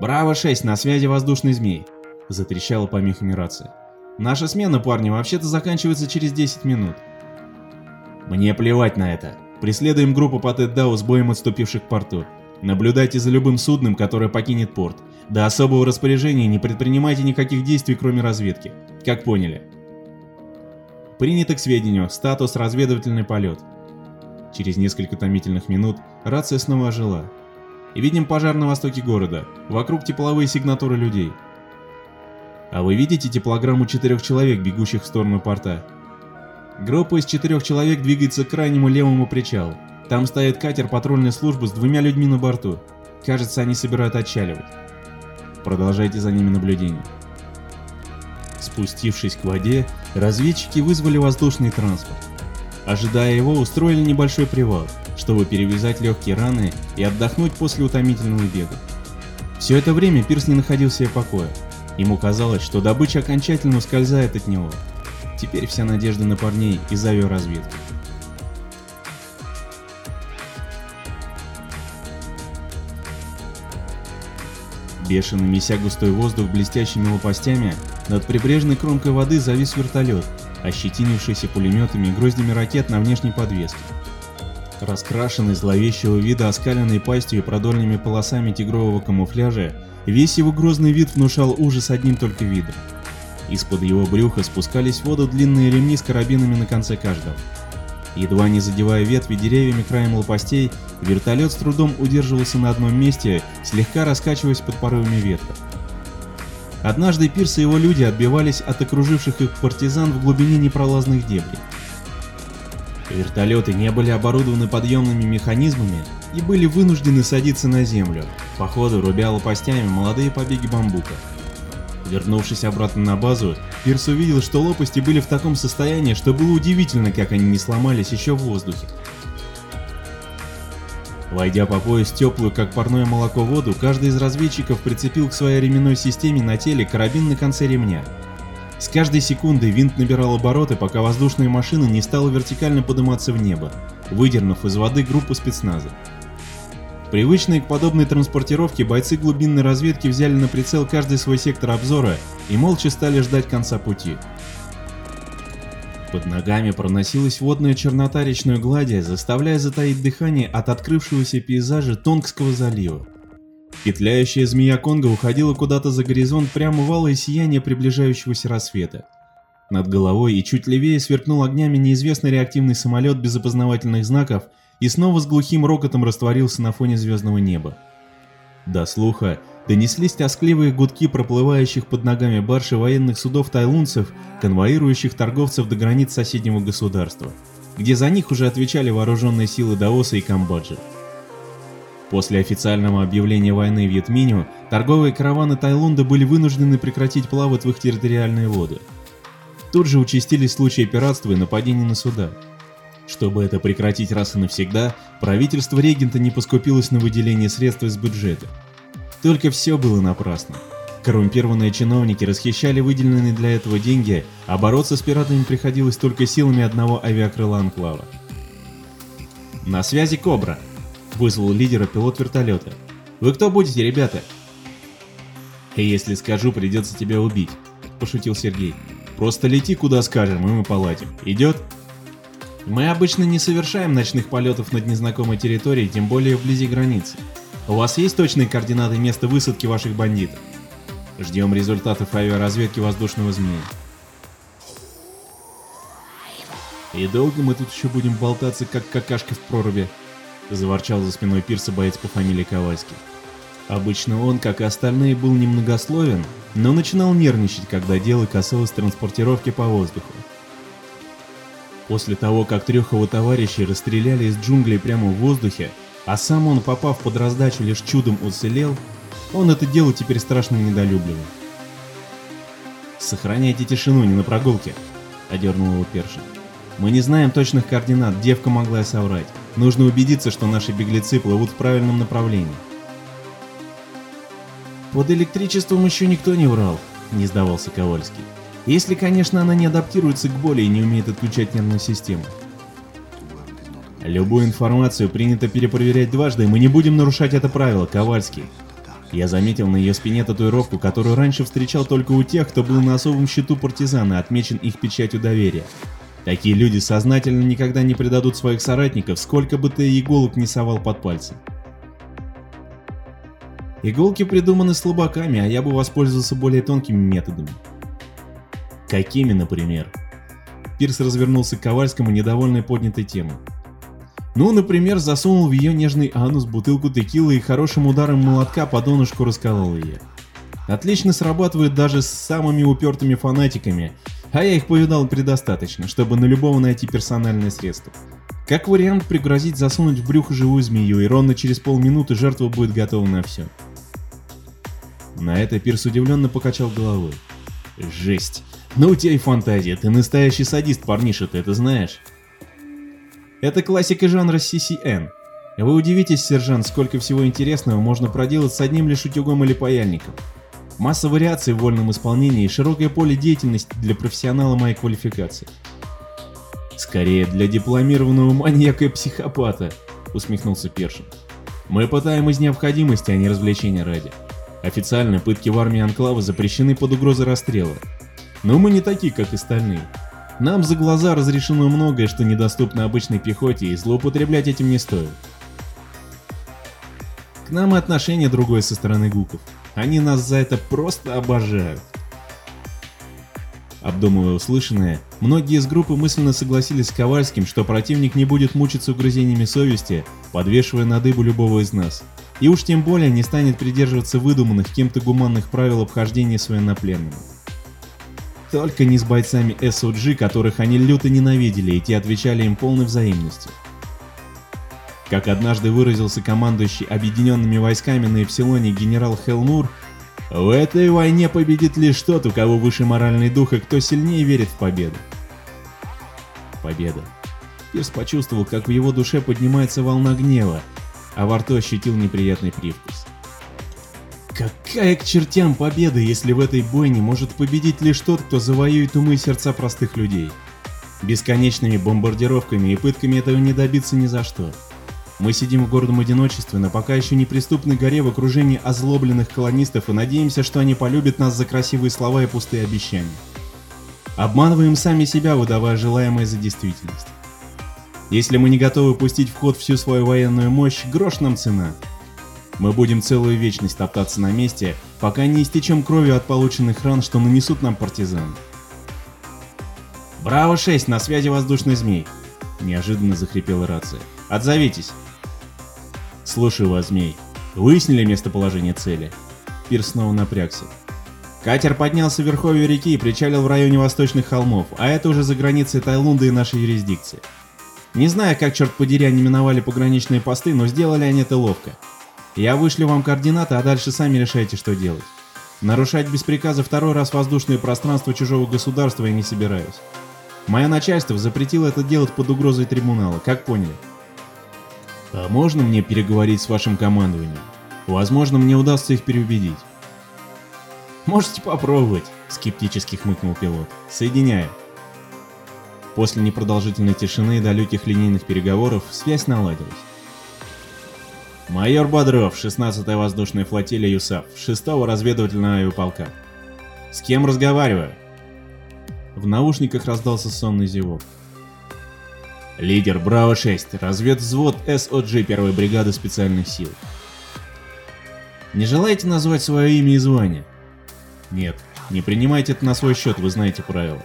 «Браво-6, на связи воздушный змей!» — затрещала помехами рация. «Наша смена, парни, вообще-то заканчивается через 10 минут». «Мне плевать на это. Преследуем группу по Теддау с боем отступивших к порту. Наблюдайте за любым судном, которое покинет порт. До особого распоряжения не предпринимайте никаких действий, кроме разведки. Как поняли?» Принято к сведению, статус разведывательный полет. Через несколько томительных минут рация снова ожила. И видим пожар на востоке города, вокруг тепловые сигнатуры людей. А вы видите теплограмму четырех человек, бегущих в сторону порта? Группа из четырех человек двигается к крайнему левому причалу. Там стоит катер патрульной службы с двумя людьми на борту. Кажется, они собирают отчаливать. Продолжайте за ними наблюдение. Спустившись к воде, разведчики вызвали воздушный транспорт. Ожидая его, устроили небольшой привал, чтобы перевязать легкие раны и отдохнуть после утомительного бега. Все это время Пирс не находил себе покоя. Ему казалось, что добыча окончательно ускользает от него. Теперь вся надежда на парней из авиаразведки. Бешено меся густой воздух блестящими лопастями, над прибрежной кромкой воды завис вертолет, ощетинившийся пулеметами и гроздями ракет на внешней подвеске. Раскрашенный зловещего вида оскаленной пастью и продольными полосами тигрового камуфляжа, весь его грозный вид внушал ужас одним только видом. Из-под его брюха спускались в воду длинные ремни с карабинами на конце каждого. Едва не задевая ветви деревьями краем лопастей, вертолет с трудом удерживался на одном месте, слегка раскачиваясь под порывами ветра. Однажды Пирс и его люди отбивались от окруживших их партизан в глубине непролазных дебрей. Вертолеты не были оборудованы подъемными механизмами и были вынуждены садиться на землю, по ходу рубя лопастями молодые побеги бамбука. Вернувшись обратно на базу, Пирс увидел, что лопасти были в таком состоянии, что было удивительно, как они не сломались еще в воздухе. Войдя по пояс теплую, как парное молоко, воду, каждый из разведчиков прицепил к своей ременной системе на теле карабин на конце ремня. С каждой секундой винт набирал обороты, пока воздушная машина не стала вертикально подниматься в небо, выдернув из воды группу спецназа. Привычные к подобной транспортировке бойцы глубинной разведки взяли на прицел каждый свой сектор обзора и молча стали ждать конца пути. Под ногами проносилась водная чернота речной глади, заставляя затаить дыхание от открывшегося пейзажа Тонгского залива. Петляющая змея Конго уходила куда-то за горизонт прямо в алое сияние приближающегося рассвета. Над головой и чуть левее сверкнул огнями неизвестный реактивный самолет без опознавательных знаков и снова с глухим рокотом растворился на фоне звездного неба. До слуха донеслись тоскливые гудки проплывающих под ногами баржи военных судов тайлунцев, конвоирующих торговцев до границ соседнего государства, где за них уже отвечали вооруженные силы Даоса и Камбоджи. После официального объявления войны Вьетминю, торговые караваны Тайлунда были вынуждены прекратить плавать в их территориальные воды. Тут же участились случаи пиратства и нападений на суда. Чтобы это прекратить раз и навсегда, правительство регента не поскупилось на выделение средств из бюджета. Только все было напрасно. Коррумпированные чиновники расхищали выделенные для этого деньги, а бороться с пиратами приходилось только силами одного авиакрыла Анклава. «На связи Кобра!» — вызвал лидера пилот вертолета. «Вы кто будете, ребята?» «Если скажу, придется тебя убить», — пошутил Сергей. «Просто лети куда скажем, и мы поладим. Идет?» «Мы обычно не совершаем ночных полетов над незнакомой территорией, тем более вблизи границы. У вас есть точные координаты места высадки ваших бандитов? Ждем результатов авиаразведки воздушного змея. И долго мы тут еще будем болтаться, как какашка в проруби? Заворчал за спиной Пирса боец по фамилии Ковальский. Обычно он, как и остальные, был немногословен, но начинал нервничать, когда дело касалось транспортировки по воздуху. После того, как трех его товарищей расстреляли из джунглей прямо в воздухе, а сам он, попав под раздачу, лишь чудом уцелел, он это дело теперь страшно недолюбливал. «Сохраняйте тишину, не на прогулке», — одернул его Першин. «Мы не знаем точных координат, девка могла соврать. Нужно убедиться, что наши беглецы плывут в правильном направлении». «Под электричеством еще никто не врал», — не сдавался Ковальский. «Если, конечно, она не адаптируется к боли и не умеет отключать нервную систему». Любую информацию принято перепроверять дважды, и мы не будем нарушать это правило, Ковальский. Я заметил на ее спине татуировку, которую раньше встречал только у тех, кто был на особом счету партизана, отмечен их печатью доверия. Такие люди сознательно никогда не предадут своих соратников, сколько бы ты иголок не совал под пальцы. Иголки придуманы слабаками, а я бы воспользовался более тонкими методами. Какими, например? Пирс развернулся к Ковальскому, недовольной поднятой темой. Ну, например, засунул в ее нежный анус бутылку текилы и хорошим ударом молотка по донышку расколол ее. Отлично срабатывает даже с самыми упертыми фанатиками, а я их повидал предостаточно, чтобы на любого найти персональное средство. Как вариант пригрозить засунуть в брюхо живую змею, и ровно через полминуты жертва будет готова на все. На это Пирс удивленно покачал головой. Жесть. Ну у тебя и фантазия, ты настоящий садист, парниша, ты это знаешь? Это классика жанра CCN. Вы удивитесь, сержант, сколько всего интересного можно проделать с одним лишь утюгом или паяльником. Масса вариаций в вольном исполнении и широкое поле деятельности для профессионала моей квалификации. Скорее для дипломированного маньяка и психопата, усмехнулся Першин. Мы пытаем из необходимости, а не развлечения ради. Официально пытки в армии Анклава запрещены под угрозой расстрела. Но мы не такие, как остальные. Нам за глаза разрешено многое, что недоступно обычной пехоте, и злоупотреблять этим не стоит. К нам и отношение другое со стороны гуков. Они нас за это просто обожают. Обдумывая услышанное, многие из группы мысленно согласились с Ковальским, что противник не будет мучиться угрызениями совести, подвешивая на дыбу любого из нас. И уж тем более не станет придерживаться выдуманных кем-то гуманных правил обхождения с военнопленными. Только не с бойцами SOG, которых они люто ненавидели, и те отвечали им полной взаимностью. Как однажды выразился командующий объединенными войсками на Эпсилоне генерал Хелмур, в этой войне победит лишь тот, у кого выше моральный дух и кто сильнее верит в победу. Победа. Пирс почувствовал, как в его душе поднимается волна гнева, а во рту ощутил неприятный привкус. Какая к чертям победа, если в этой бойне может победить лишь тот, кто завоюет умы и сердца простых людей? Бесконечными бомбардировками и пытками этого не добиться ни за что. Мы сидим в гордом одиночестве на пока еще неприступной горе в окружении озлобленных колонистов и надеемся, что они полюбят нас за красивые слова и пустые обещания. Обманываем сами себя, выдавая желаемое за действительность. Если мы не готовы пустить в ход всю свою военную мощь, грош нам цена – мы будем целую вечность топтаться на месте, пока не истечем кровью от полученных ран, что нанесут нам партизаны. «Браво-6, на связи воздушный змей!» Неожиданно захрипела рация. «Отзовитесь!» «Слушаю вас, змей. Выяснили местоположение цели?» Пирс снова напрягся. Катер поднялся в верховье реки и причалил в районе восточных холмов, а это уже за границей Тайлунда и нашей юрисдикции. Не знаю, как черт подери они миновали пограничные посты, но сделали они это ловко. Я вышлю вам координаты, а дальше сами решайте, что делать. Нарушать без приказа второй раз воздушное пространство чужого государства я не собираюсь. Мое начальство запретило это делать под угрозой трибунала, как поняли? А можно мне переговорить с вашим командованием? Возможно, мне удастся их переубедить. Можете попробовать, скептически хмыкнул пилот. Соединяю. После непродолжительной тишины и далеких линейных переговоров связь наладилась. Майор Бодров, 16-я воздушная флотилия ЮСАФ, 6-го разведывательного авиаполка. С кем разговариваю? В наушниках раздался сонный зевок. Лидер Браво-6, разведвзвод СОГ 1 бригады специальных сил. Не желаете назвать свое имя и звание? Нет, не принимайте это на свой счет, вы знаете правила.